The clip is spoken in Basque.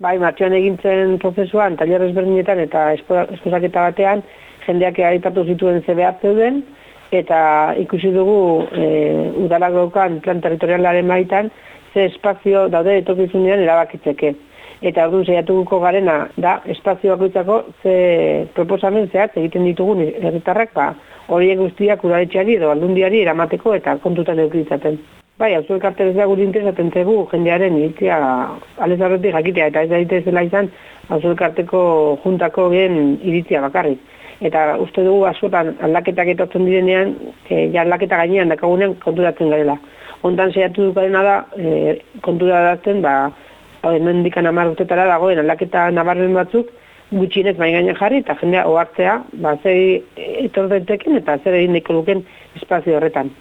Bai, martxoan egintzen prozesuan, taller ezberdinetan eta esposaketa batean, jendeak aipatu zituen zebeak zeuden, eta ikusi dugu e, udalak daukan plan territorialaren maitan, ze espazio daude etokizunean erabakitzeke. Eta orduan zeiatuko garena da espazio bakoitzako ze proposamen zehat egiten ditugun herritarrak ba, horiek guztiak udaletxeari edo aldundiari eramateko eta kontutan eukritzaten. Bai, hau zuek arte bezala guri interesatzen zegu jendearen iritzia alez jakitea, eta ez daite zela izan hau arteko juntako gen iritzia bakarrik. Eta uste dugu askotan aldaketak etortzen direnean, e, ja aldaketa gainean dakagunean konturatzen garela. Hontan zehatu dukarena da, e, konturatzen, ba, hau hemen dikan amar urtetara dagoen aldaketa nabarren batzuk, gutxinez bai gainean jarri, eta jendea ohartzea, ba, zer etor eta zer egin luken espazio horretan.